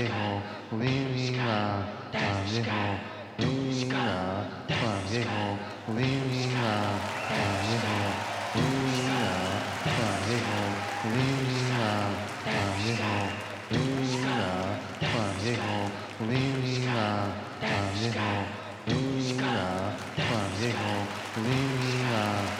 日本耳は真日本耳は真日本耳は真日本耳は耳は耳は耳は耳は耳は耳は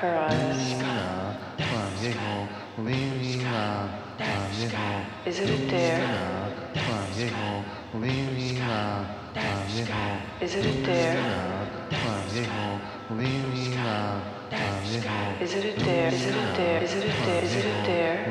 Her eyes. Is it a dare? Is it a dare? Is it a dare? Is it a dare? Is it a dare? Is it a dare?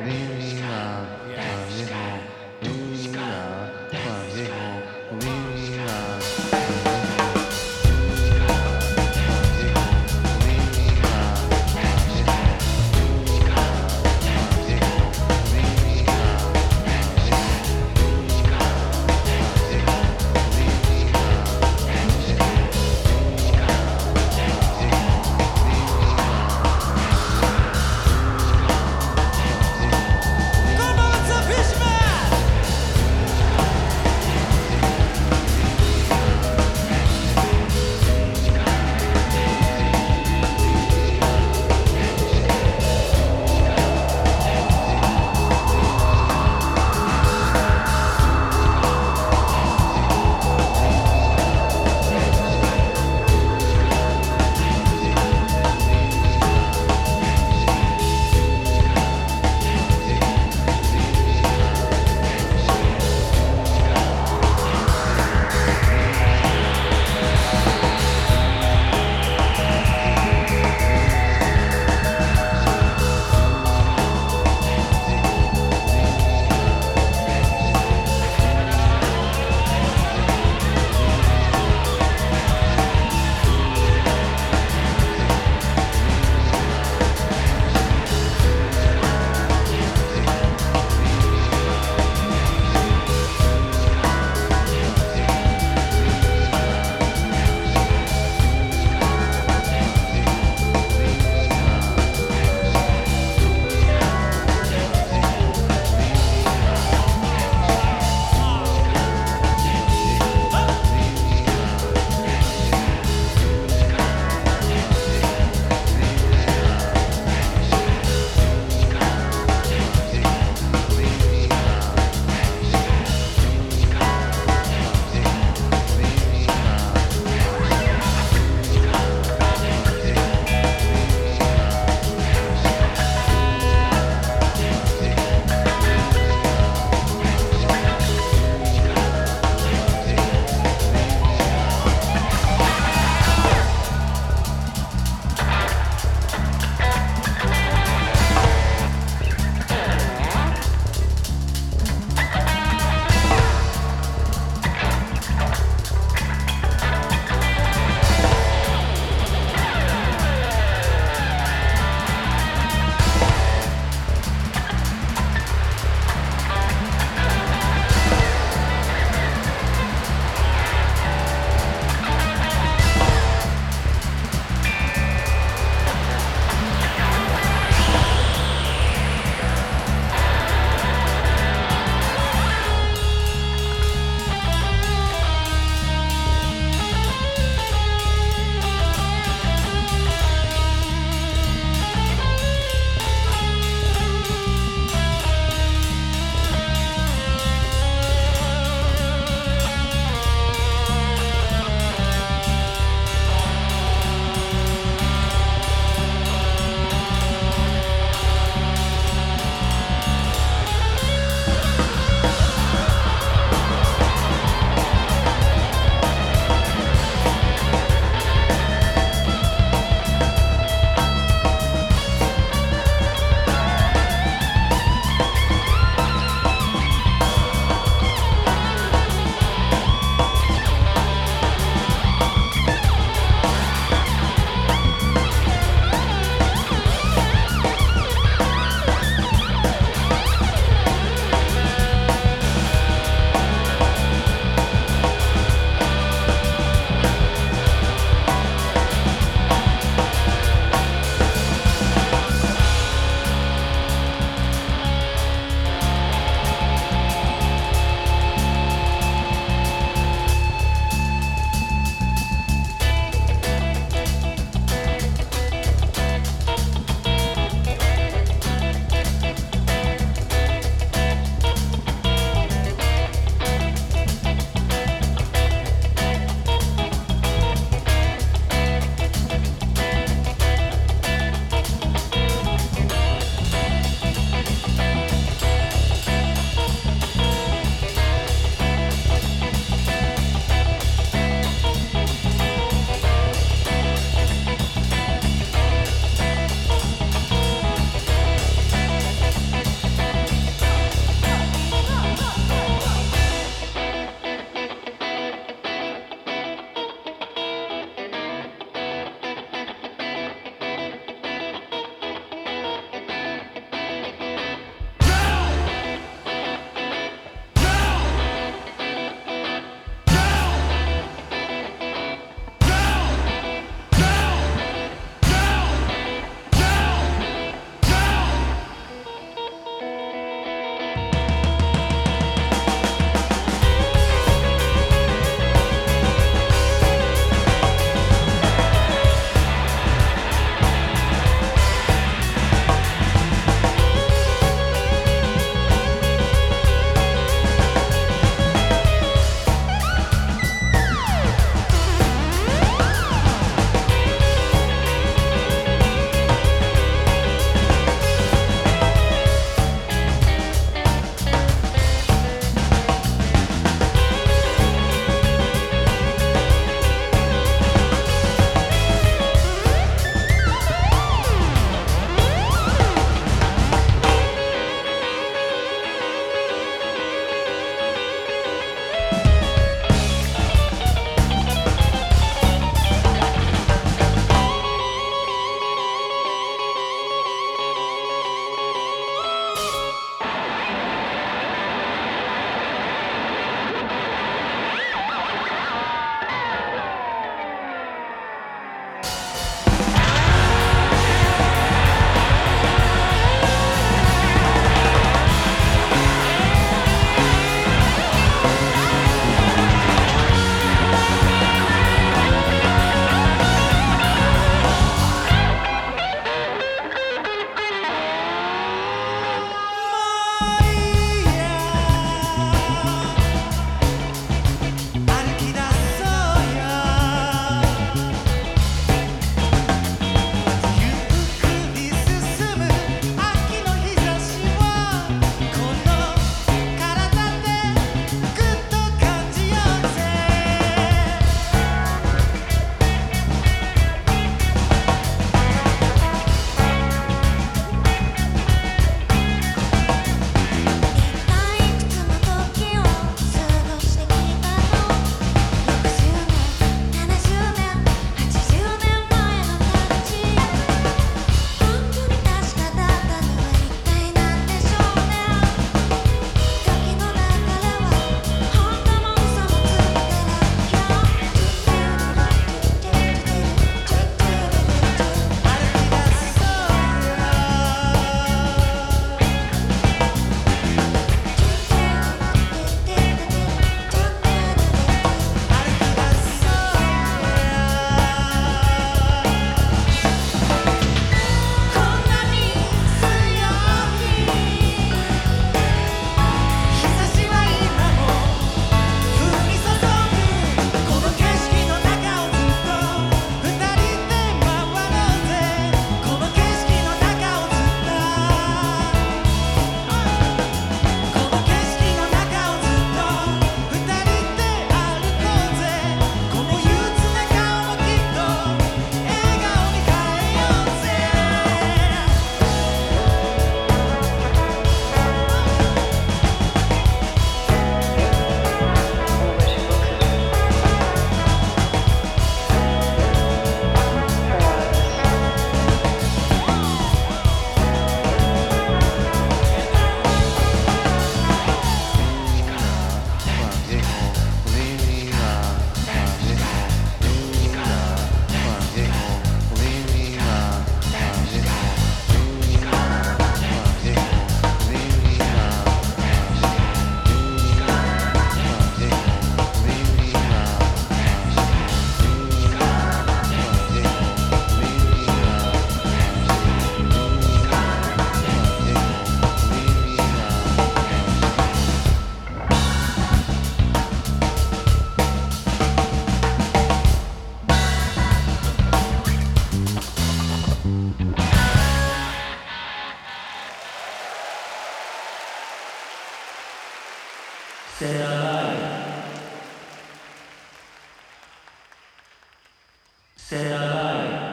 Stay alive.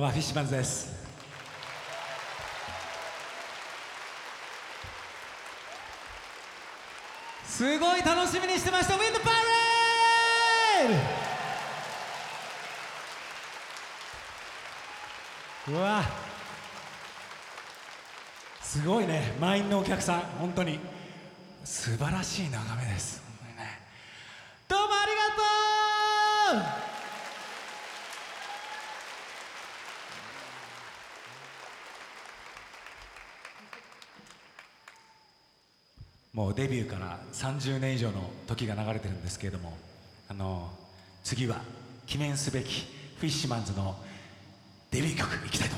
ばんはフィッシュマンズですすごい楽しみにしてましたウィンドパレードうわ。すごいね満員のお客さん本当に。素晴らしい眺めです。ね。どうもありがとう!もうデビューから30年以上の時が流れてるんですけれどもあの次は記念すべきフィッシュマンズのデビュー曲いきたいと思います。